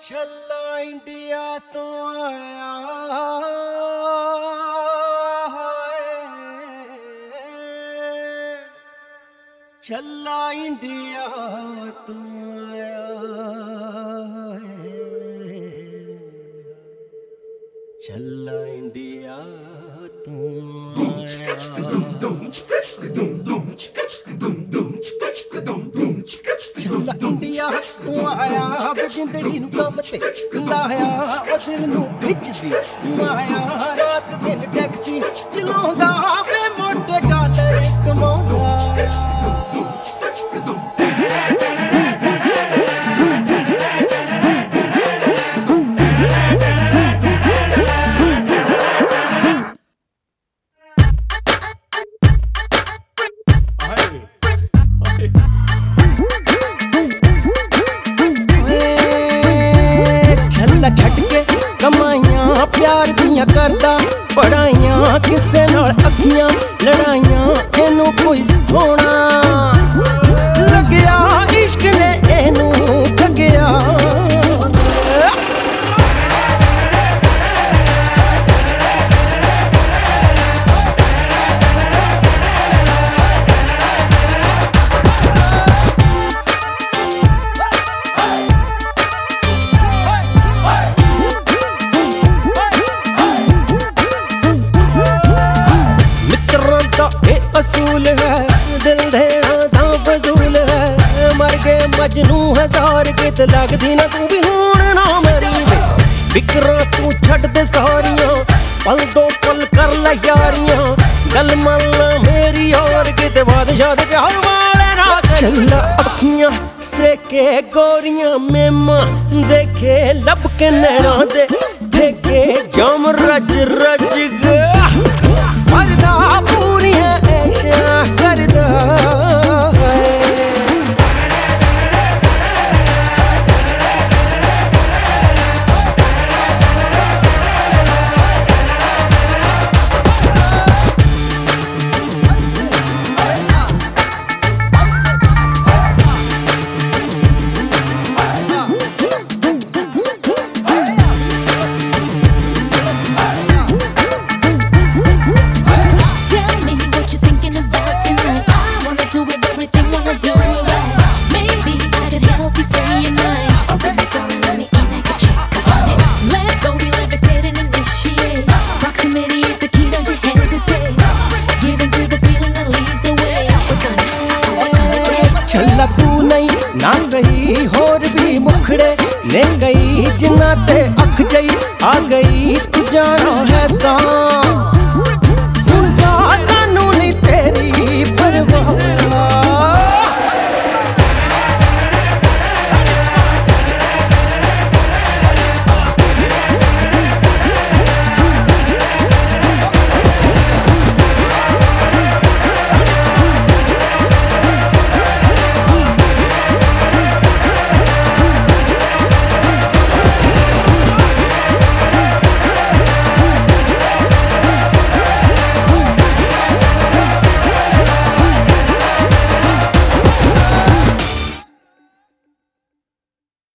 ਛੱਲਾ India ਤੋਂ ਆਇਆ ਹੈ ਛੱਲਾ ਇੰਡੀਆ ਤੋਂ ਆਇਆ ਹੈ ਛੱਲਾ ਇੰਡੀਆ ਤੋਂ ਆਇਆ ਤੂੰ ਆਇਆ ਵੇ ਨੂੰ ਕੰਮ ਤੇ ਲਾਇਆ ਉਹ ਦਿਲ ਨੂੰ ਖਿੱਚਦੀ। ਮਾਇਆ ਰਾਤ ਦਿਨ ਟੈਕਸੀ ਚਲਾਉਂਦਾ ਵੇ ਮੋਟੇ ਡਾਲਰ ਕਮਾਉਂਦਾ ਪਿਆਰ ਦੀਆਂ ਕਰਦਾ ਪੜਾਈਆਂ ਕਿਸੇ ਨਾਲ ਅੱਖੀਆਂ ਲੜਾਈਆਂ। ਅਸੂਲ ਹੈ ਦਿਲ ਦੇਣਾ ਤਾਂ ਫਜ਼ੂਲ ਹੈ। ਮਰ ਗਏ ਮਜਨੂ ਹਜ਼ਾਰ ਕਿਤ ਲੱਗਦੀ ਨਾ ਤੂੰ ਵੀ ਹੁਣ ਨਾ ਮਰੀ ਵੇ। ਤੂੰ ਛੱਡ ਦੇ ਸਾਰੀਆਂ ਪਲ ਦੋ ਪਲ ਕਰ ਲੈ ਯਾਰੀਆਂ। ਗੱਲ ਮੰਨ ਲੈ ਮੇਰੀ ਹੋਰ ਕਿਤੇ ਬਾਦਸ਼ਾਹ ਦੇ ਪਿਆਰ ਵਾਲੇ ਨਾ ਚੱਲਾ ਅੱਖੀਆਂ ਸੇਕੇ ਗੋਰੀਆਂ ਮੇਮਾ ਦੇਖੇ ਲੱਭ ਕੇ ਨੈਣਾ ਦੇ। ਦੇਖੇ ਜਮ ਰਜ ਰਜ ਗਿਆ ਛੱਲਾ ਤੂੰ ਨਹੀਂ, ਨਾ ਸਹੀ ਹੋਰ ਵੀ ਮੁਖੜੇ ਨੇ ਗਈ ਜਿੰਨਾ ਤੇ ਅੱਖ ਜਈ ਆ ਗਈ।